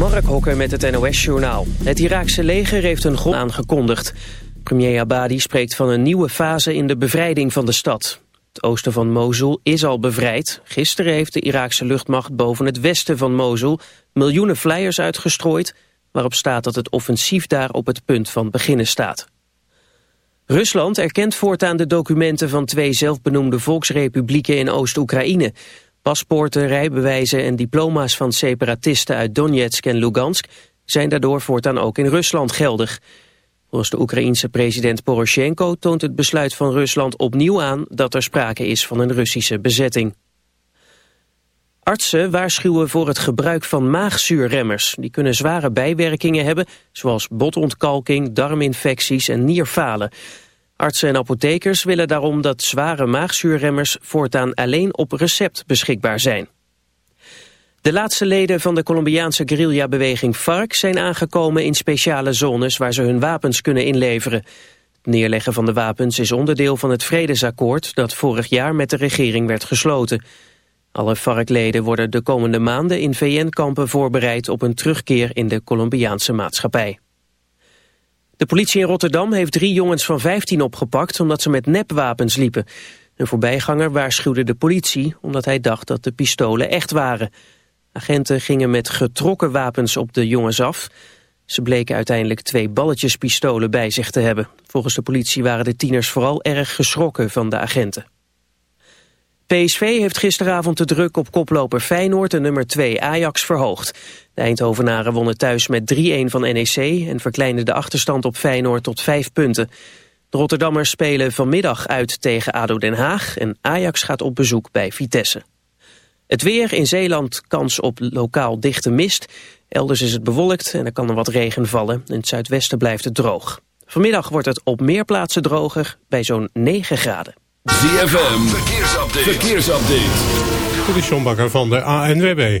Mark Hokker met het NOS-journaal. Het Iraakse leger heeft een grond aangekondigd. Premier Abadi spreekt van een nieuwe fase in de bevrijding van de stad. Het oosten van Mosul is al bevrijd. Gisteren heeft de Iraakse luchtmacht boven het westen van Mosul... miljoenen flyers uitgestrooid... waarop staat dat het offensief daar op het punt van beginnen staat. Rusland erkent voortaan de documenten van twee zelfbenoemde volksrepublieken in Oost-Oekraïne... Paspoorten, rijbewijzen en diploma's van separatisten uit Donetsk en Lugansk zijn daardoor voortaan ook in Rusland geldig. Volgens de Oekraïense president Poroshenko toont het besluit van Rusland opnieuw aan dat er sprake is van een Russische bezetting. Artsen waarschuwen voor het gebruik van maagzuurremmers. Die kunnen zware bijwerkingen hebben, zoals botontkalking, darminfecties en nierfalen. Artsen en apothekers willen daarom dat zware maagzuurremmers voortaan alleen op recept beschikbaar zijn. De laatste leden van de Colombiaanse guerrillabeweging FARC zijn aangekomen in speciale zones waar ze hun wapens kunnen inleveren. Het neerleggen van de wapens is onderdeel van het vredesakkoord dat vorig jaar met de regering werd gesloten. Alle FARC-leden worden de komende maanden in VN-kampen voorbereid op een terugkeer in de Colombiaanse maatschappij. De politie in Rotterdam heeft drie jongens van 15 opgepakt omdat ze met nepwapens liepen. Een voorbijganger waarschuwde de politie omdat hij dacht dat de pistolen echt waren. Agenten gingen met getrokken wapens op de jongens af. Ze bleken uiteindelijk twee balletjespistolen bij zich te hebben. Volgens de politie waren de tieners vooral erg geschrokken van de agenten. PSV heeft gisteravond de druk op koploper Feyenoord en nummer 2 Ajax verhoogd. De Eindhovenaren wonnen thuis met 3-1 van NEC en verkleinden de achterstand op Feyenoord tot 5 punten. De Rotterdammers spelen vanmiddag uit tegen ADO Den Haag en Ajax gaat op bezoek bij Vitesse. Het weer in Zeeland kans op lokaal dichte mist. Elders is het bewolkt en er kan er wat regen vallen. In het zuidwesten blijft het droog. Vanmiddag wordt het op meer plaatsen droger bij zo'n 9 graden. ZFM, verkeersupdate. verkeersupdate. Dit is van de ANWB.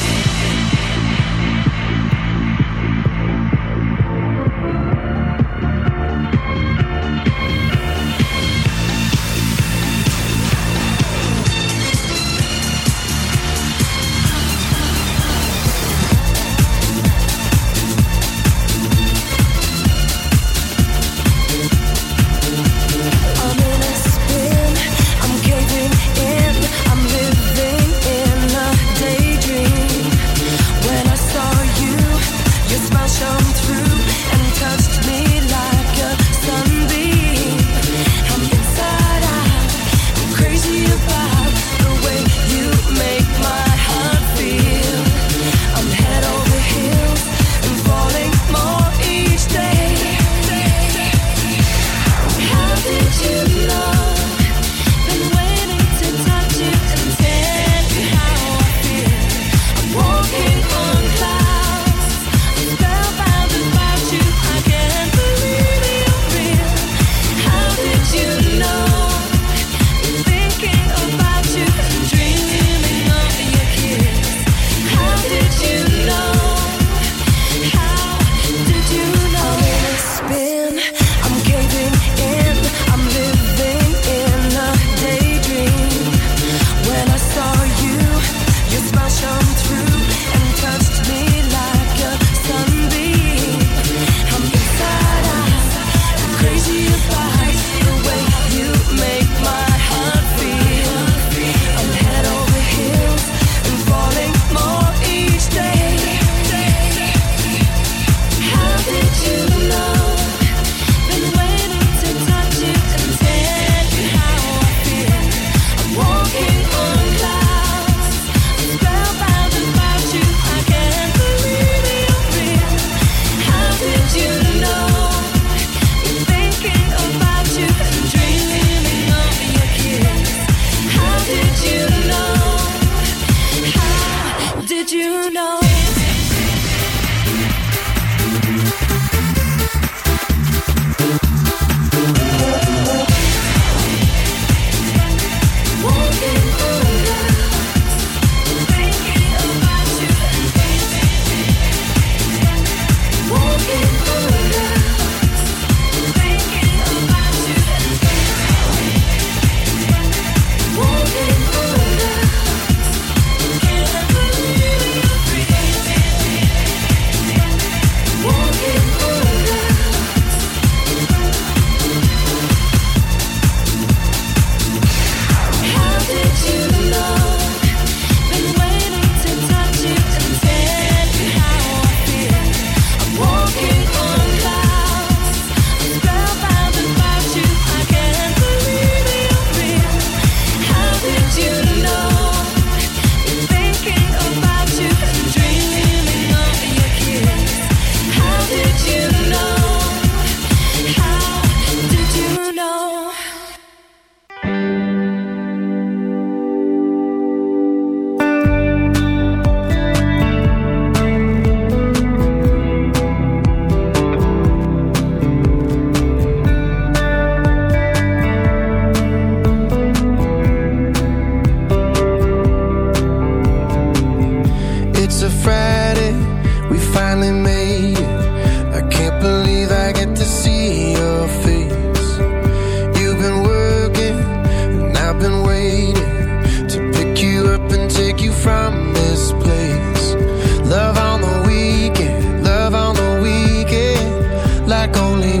公里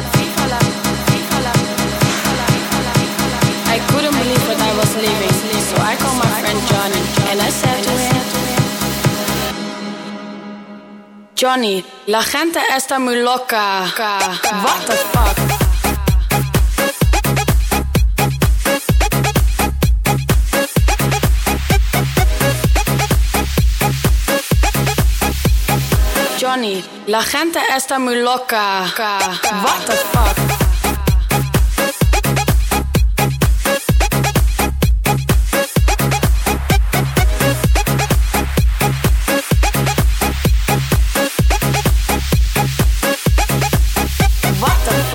couldn't believe that I was leaving. So I call my friend Johnny and I said to him, Johnny, la gente está muy loca. What the fuck? Johnny, la gente está muy loca. What the fuck?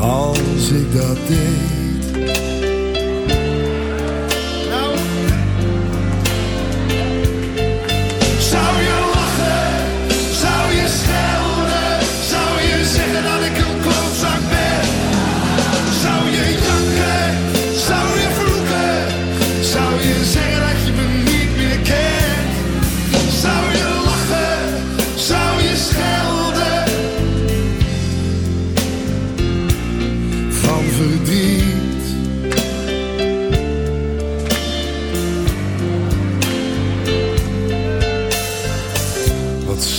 als ik dat deed?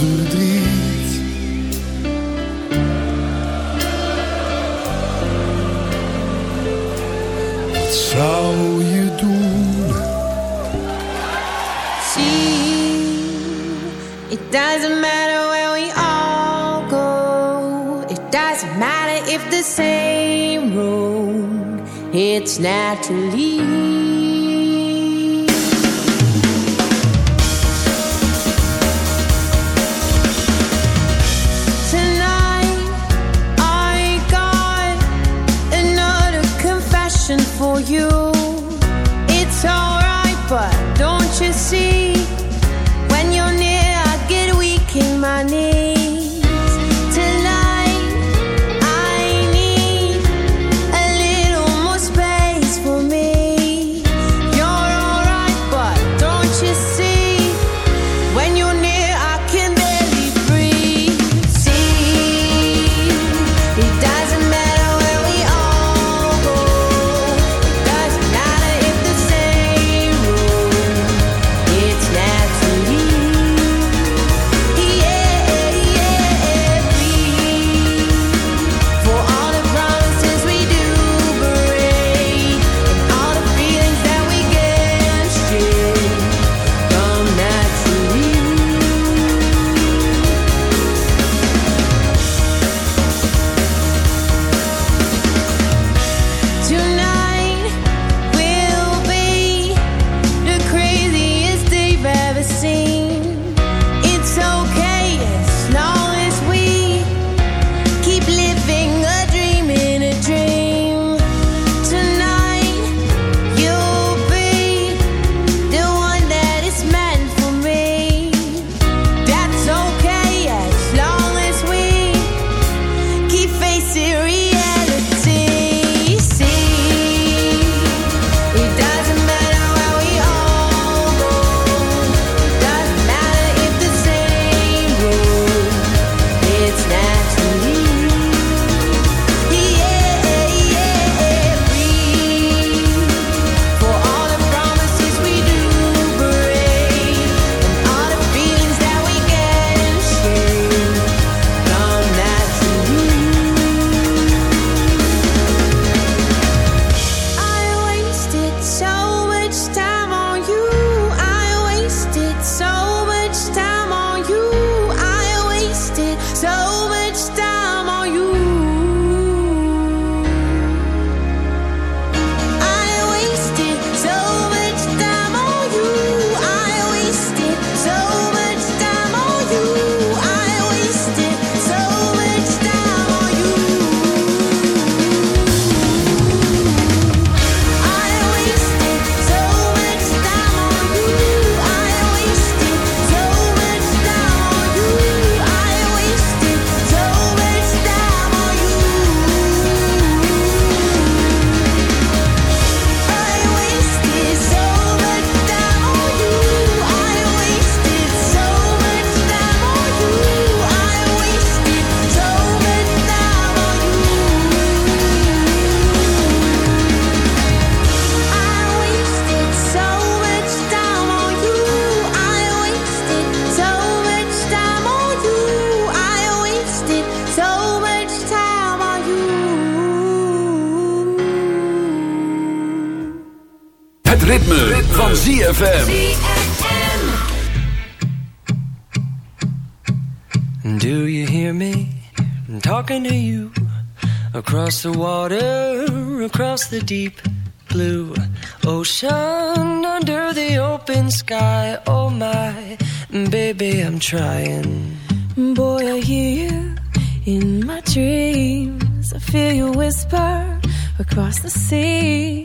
verdriet. Wat zou je doen? See, it doesn't matter where we all go. It doesn't matter if the same road. It's naturally. see Het ritme, ritme. van ZFM. Do you hear me talking to you? Across the water, across the deep blue ocean, under the open sky. Oh my, baby, I'm trying. Boy, I hear you in my dreams. I feel you whisper across the sea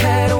had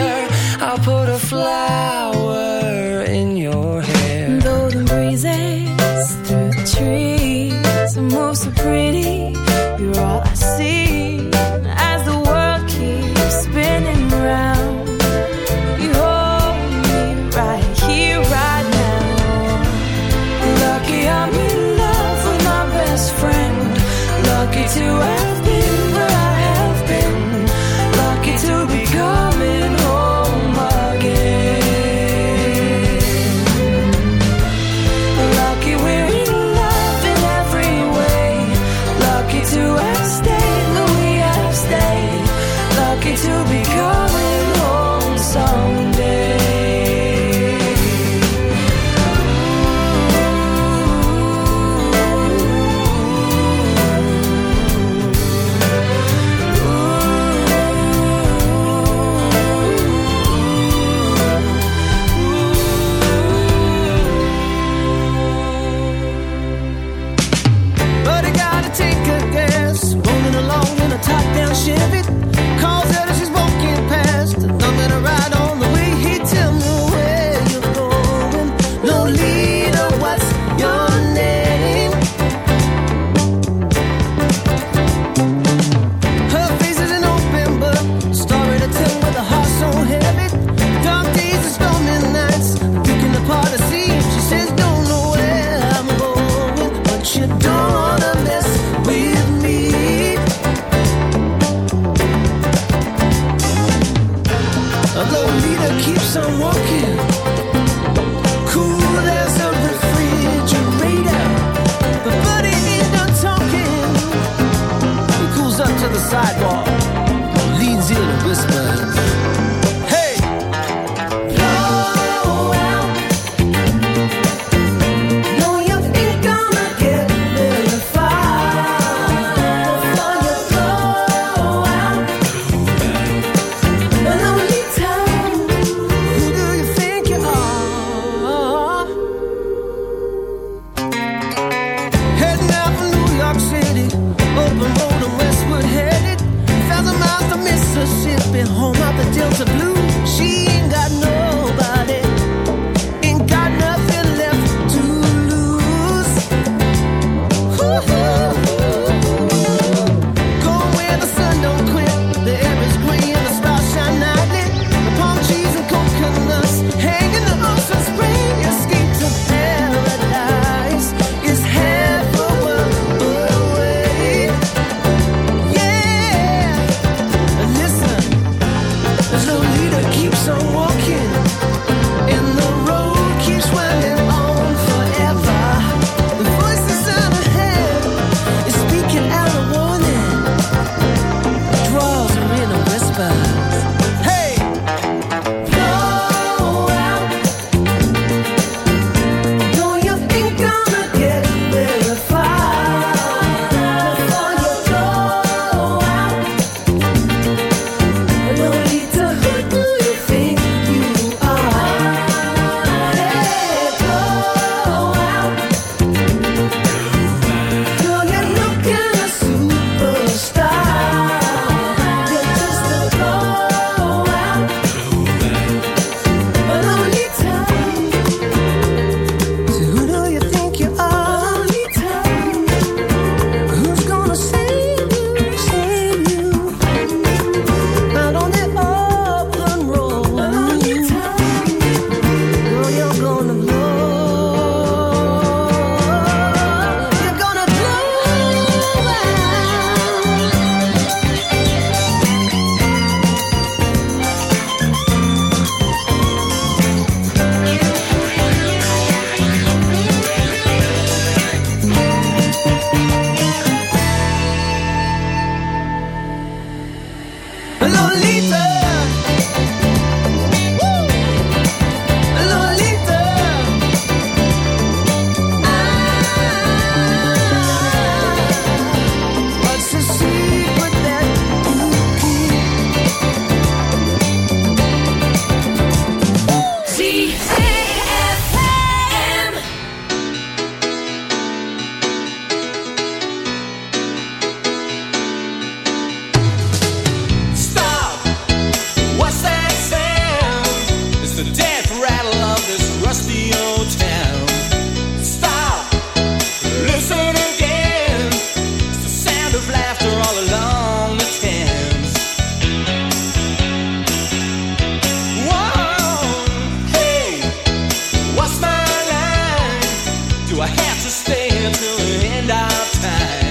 Do I have to stay until the end of time?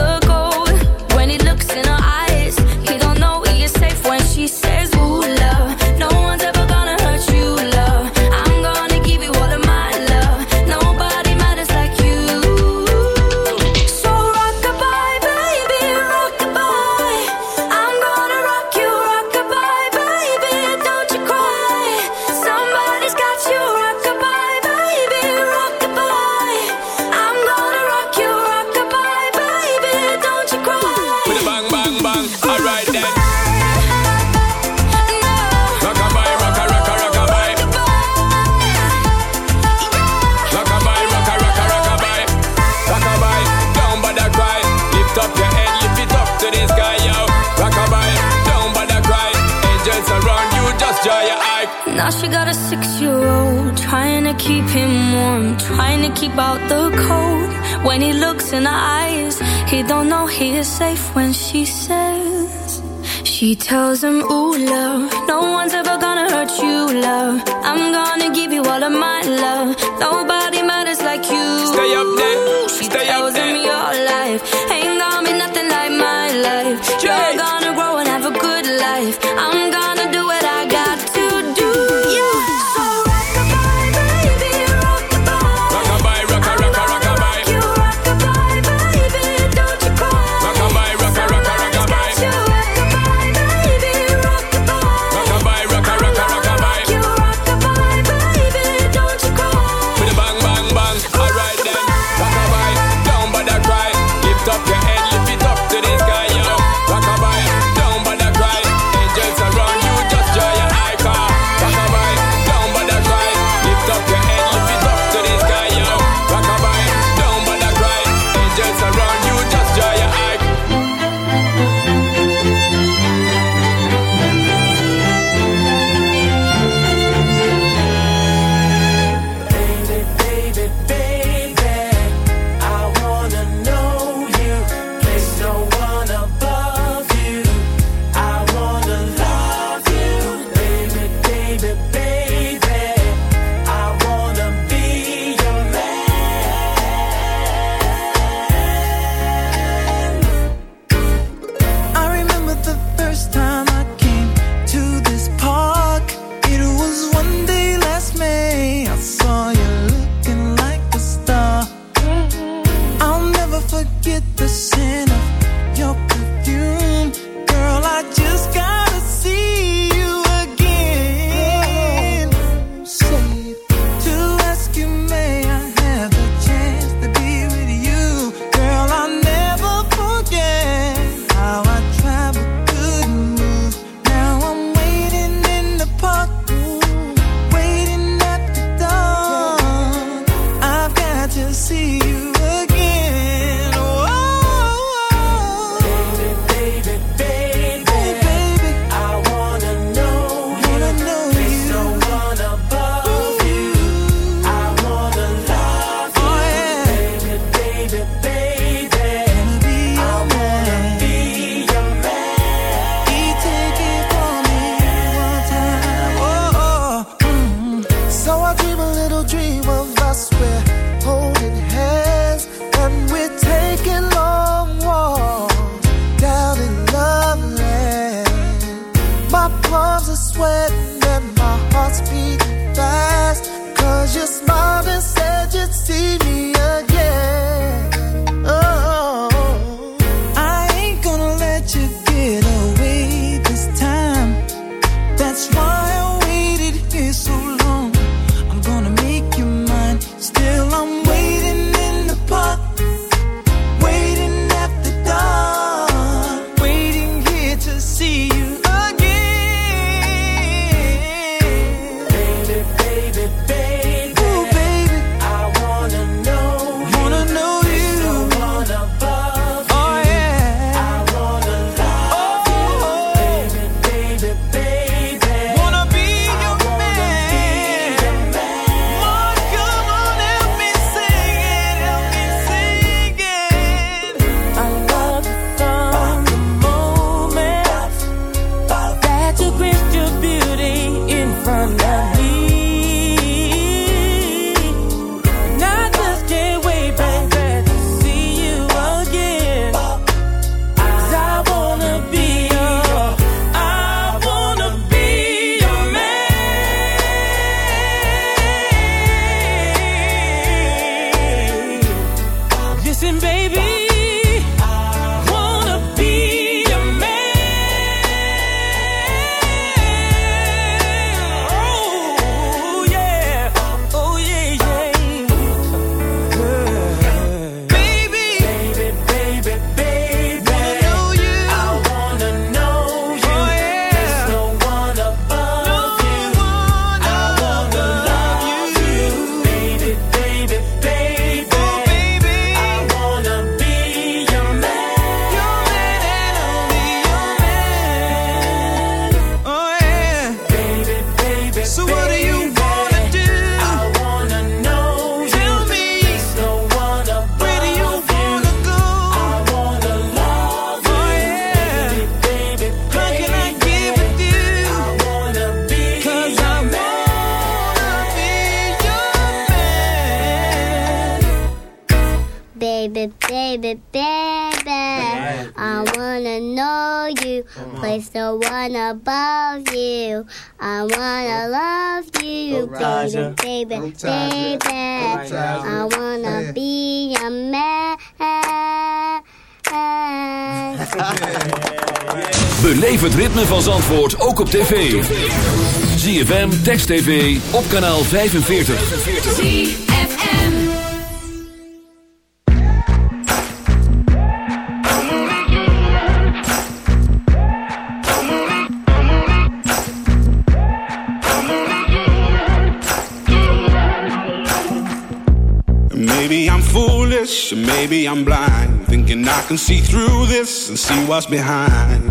het ritme van Zandvoort ook op tv. ZFM, Text TV, op kanaal 45. Maybe I'm foolish, maybe I'm blind. Thinking I can see through this and see what's behind.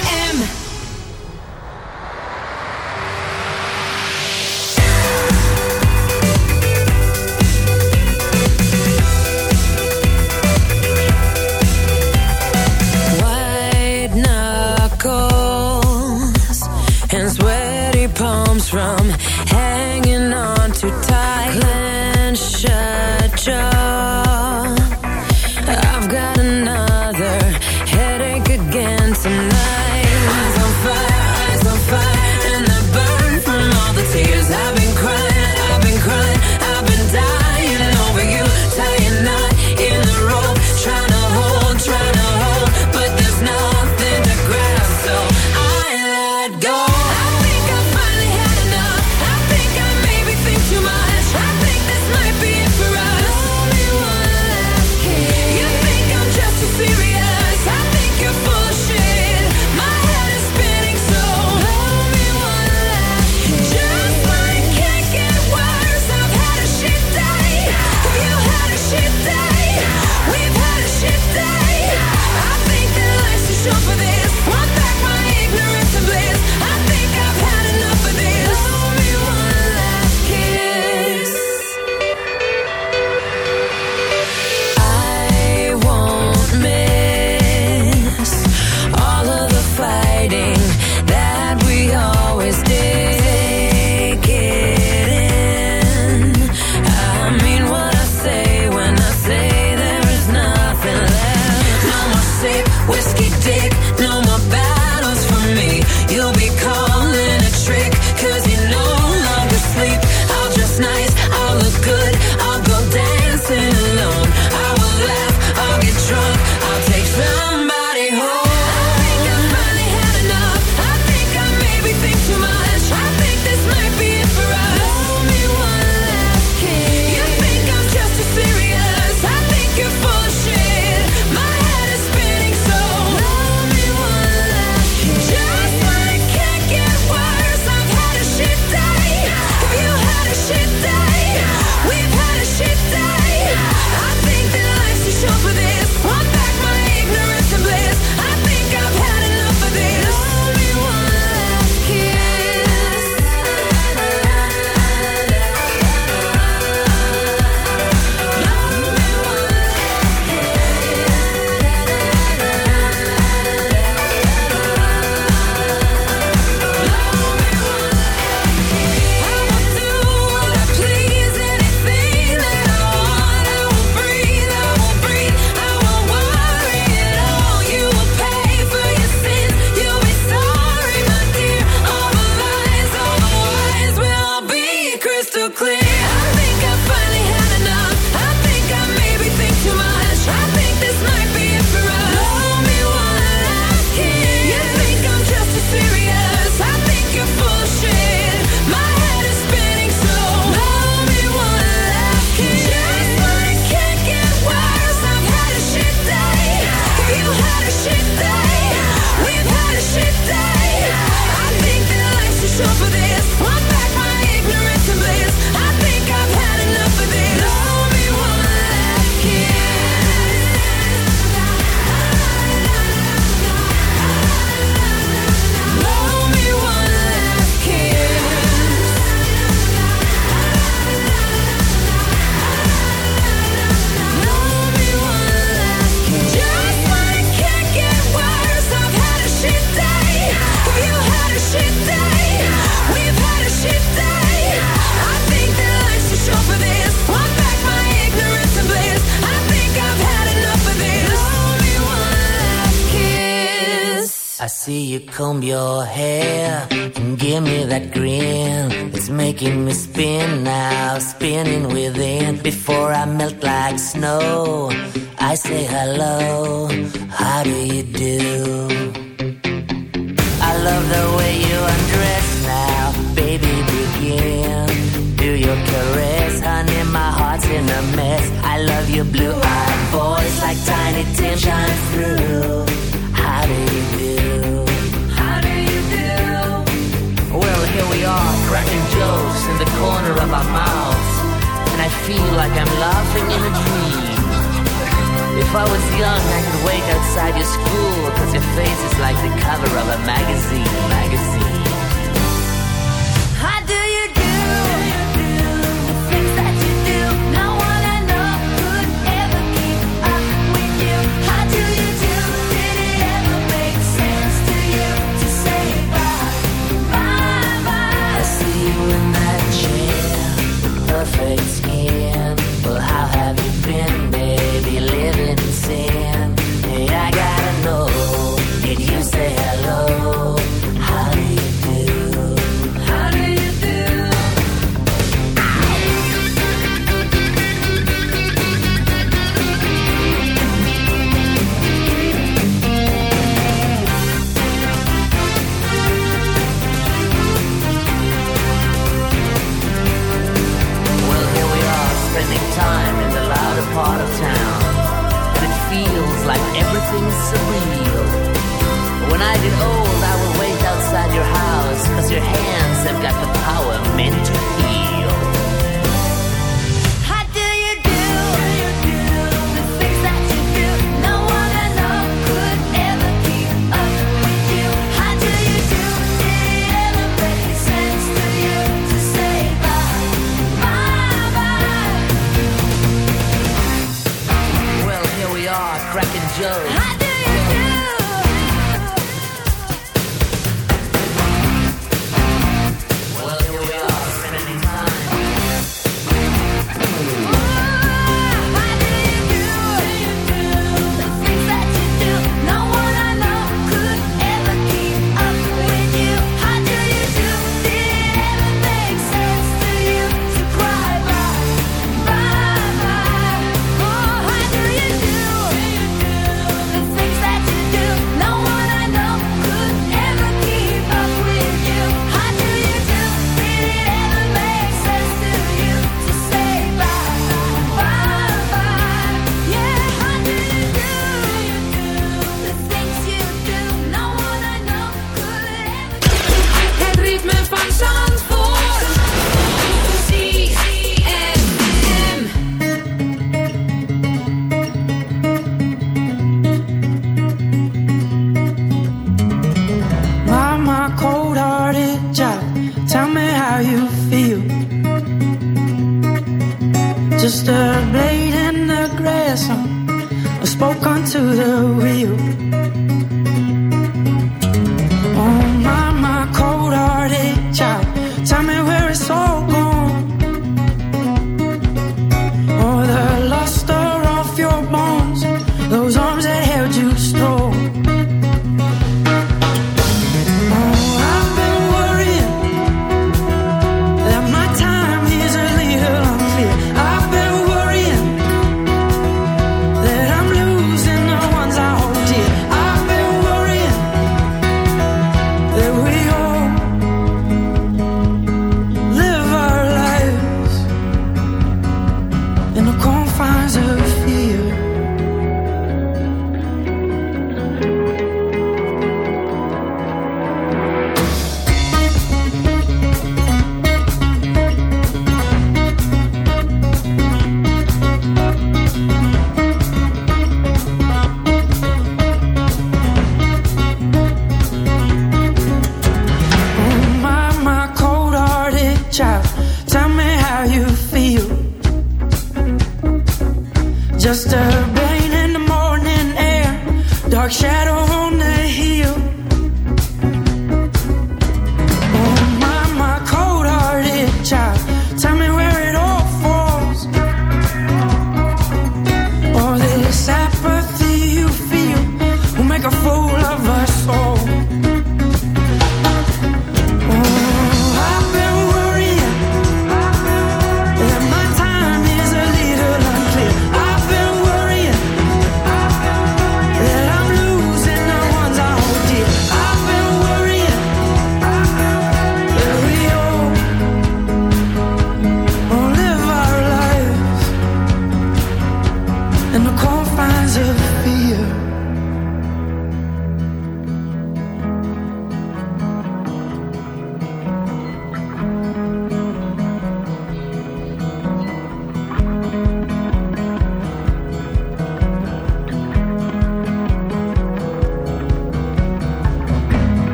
drum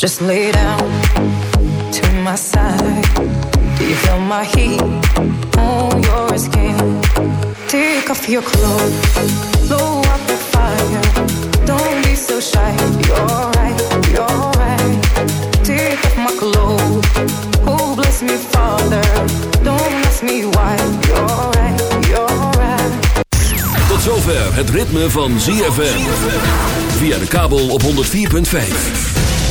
Just lay down to my side. Do you feel my heat on your skin? Take off your clothes, blow up the fire. Don't be so shy. You're right, you're right. Take off my clothes. Oh, bless me, Father. Don't ask me why. You're right, you're right. Tot zover het ritme van ZFM. Via de kabel op 104.5.